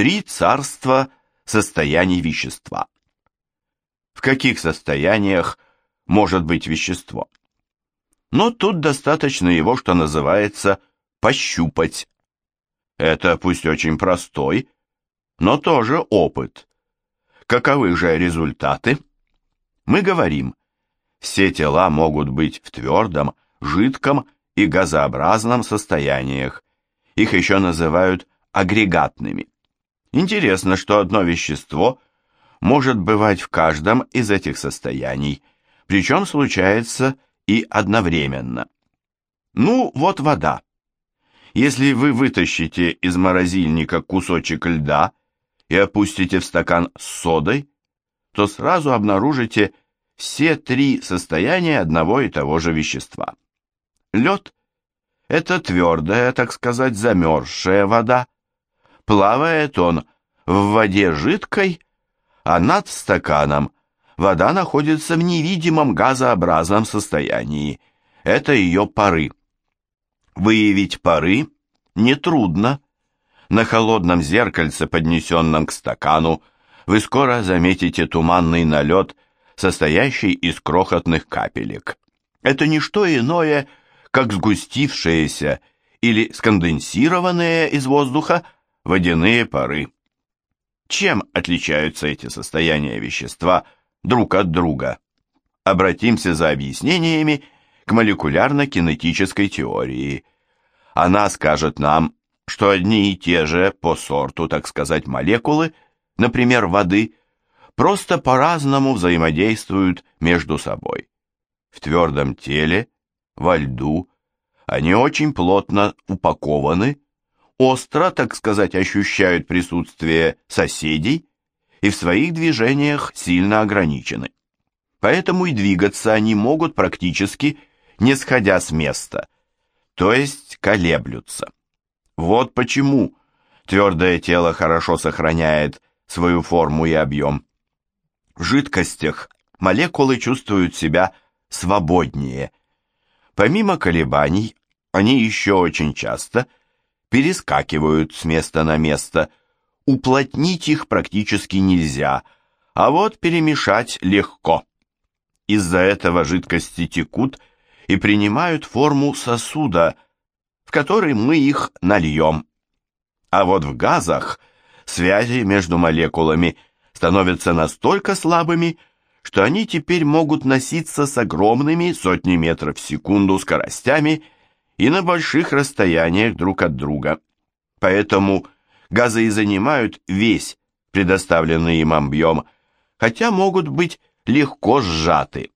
Три царства состояний вещества. В каких состояниях может быть вещество? Но тут достаточно его, что называется, пощупать. Это пусть очень простой, но тоже опыт. Каковы же результаты? Мы говорим, все тела могут быть в твердом, жидком и газообразном состояниях. Их еще называют агрегатными. Интересно, что одно вещество может бывать в каждом из этих состояний, причем случается и одновременно. Ну, вот вода. Если вы вытащите из морозильника кусочек льда и опустите в стакан с содой, то сразу обнаружите все три состояния одного и того же вещества. Лед – это твердая, так сказать, замерзшая вода. Плавает он в воде жидкой, а над стаканом вода находится в невидимом газообразном состоянии. Это ее пары. Выявить пары нетрудно. На холодном зеркальце, поднесенном к стакану, вы скоро заметите туманный налет, состоящий из крохотных капелек. Это не что иное, как сгустившиеся или сконденсированные из воздуха водяные пары. Чем отличаются эти состояния вещества друг от друга? Обратимся за объяснениями к молекулярно-кинетической теории. Она скажет нам, что одни и те же по сорту, так сказать, молекулы, например, воды, просто по-разному взаимодействуют между собой. В твердом теле, во льду, они очень плотно упакованы, остро, так сказать, ощущают присутствие соседей и в своих движениях сильно ограничены. Поэтому и двигаться они могут практически не сходя с места, то есть колеблются. Вот почему твердое тело хорошо сохраняет свою форму и объем. В жидкостях молекулы чувствуют себя свободнее. Помимо колебаний, они еще очень часто перескакивают с места на место. Уплотнить их практически нельзя, а вот перемешать легко. Из-за этого жидкости текут и принимают форму сосуда, в который мы их нальем. А вот в газах связи между молекулами становятся настолько слабыми, что они теперь могут носиться с огромными сотни метров в секунду скоростями и на больших расстояниях друг от друга. Поэтому газы и занимают весь предоставленный им объем, хотя могут быть легко сжаты.